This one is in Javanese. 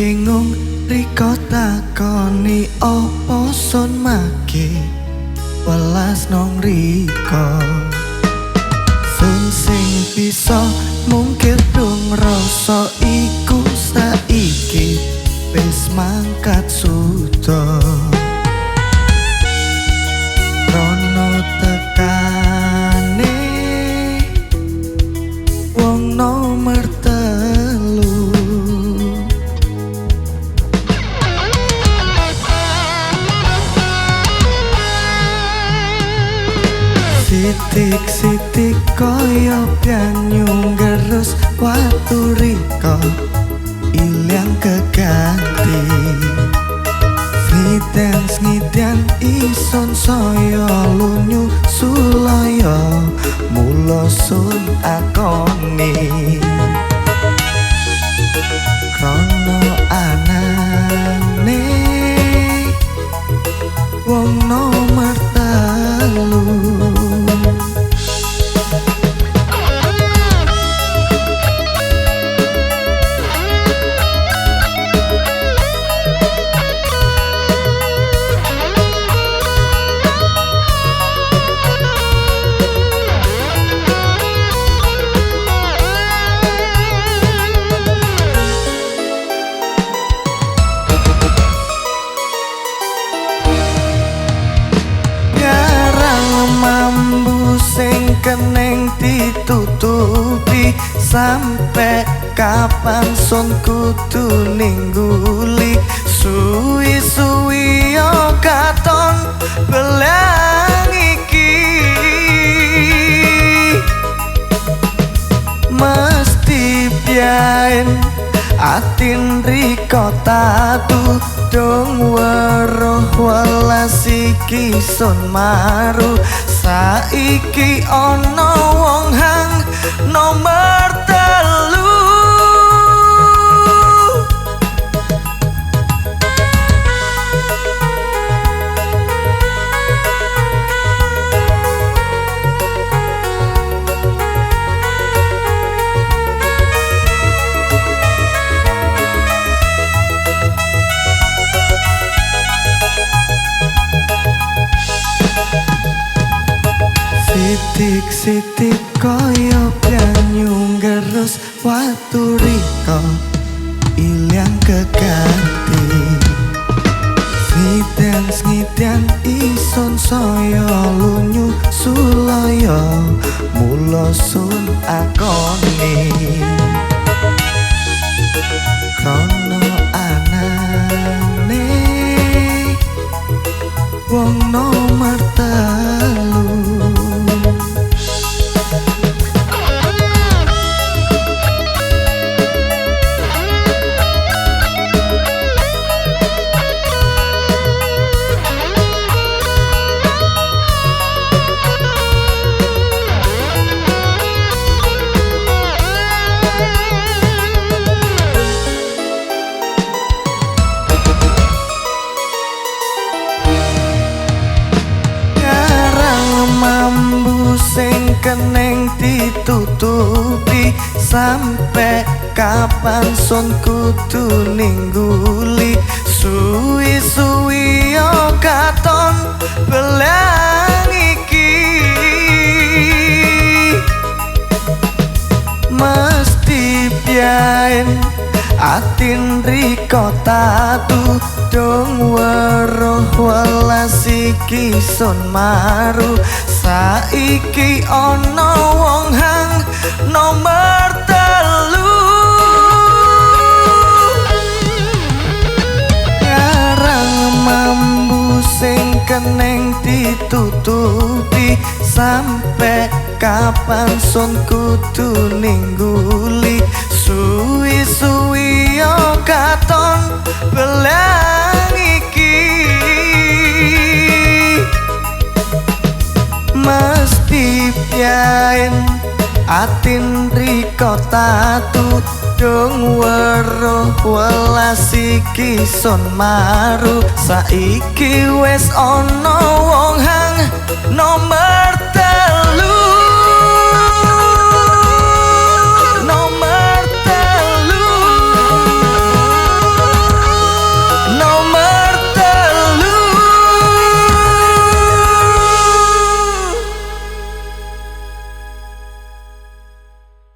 bingung riko takoni opo sun maki welas nong riko. Sun sing bisa mungkir dong rasa iku saiki wis mangkat sudah Sitik-sitik koyo banyu gerus watu riko ilang keganti. Ngidans ngidan ison soyo lunyu suloyo mulo sun akoni Krono anane wong nomor telu ditutupi sampai kapan sun kudu ningguli? Suwi suwi yo katon belang iki. Mesti biain atin riko tatu dong weroh welas iki sun maru. Saiki ana watu riko ilang keganti. Ngiden ngiden ison soyo lunyu suloyo mulo sun akoni. Krono anane wong nomor sing keneng ditutupi sampai kapan sun kudu ningguli. Suwi suwi yo katon belang iki. Mesti biain atin riko tatu dong weroh welas iki sun maru saiki ana wong hang nomor telu. Ngarang mambu sing keneng ditutupi sampai kapan sun kudu ningguli. Suwi suwi yo katon belang atin riko tatu dong welas iki son maru. Saiki wes ono